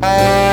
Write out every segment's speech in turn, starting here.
Bye.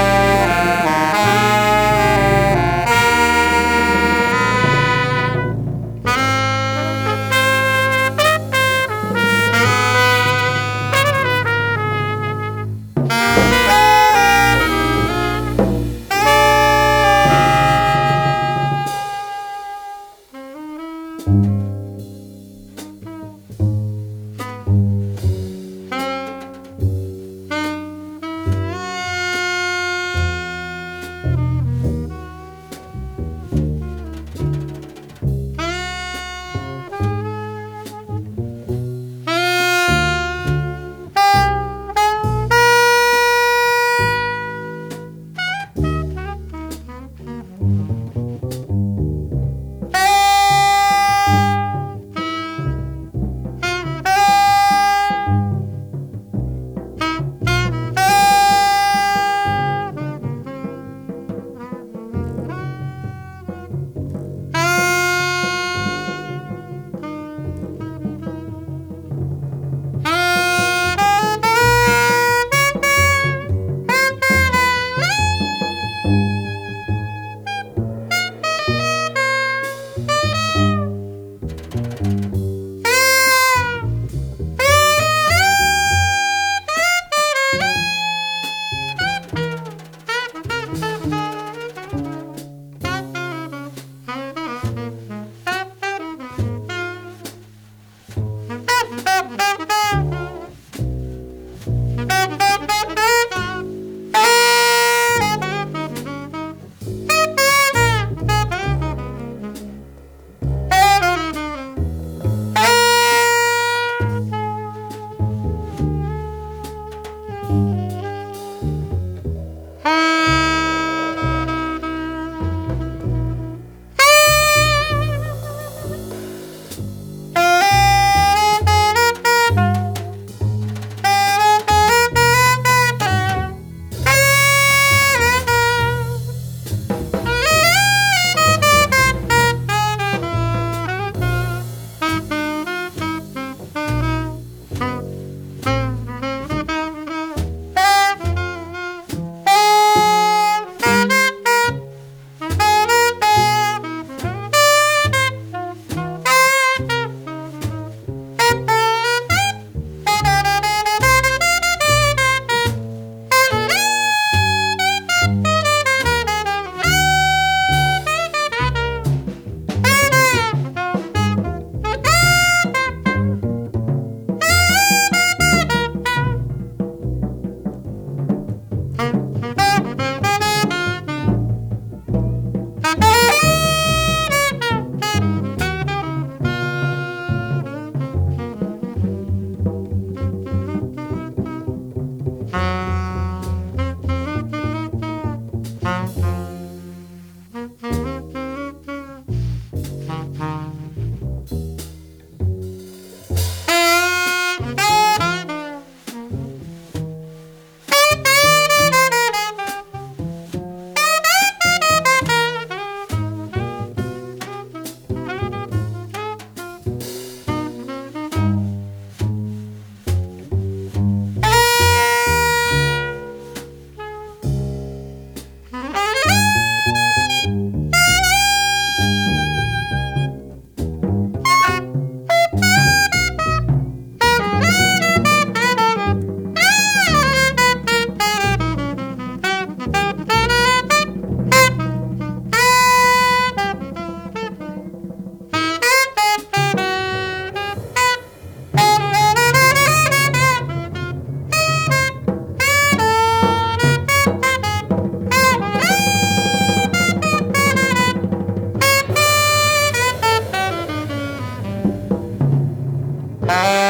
Bye.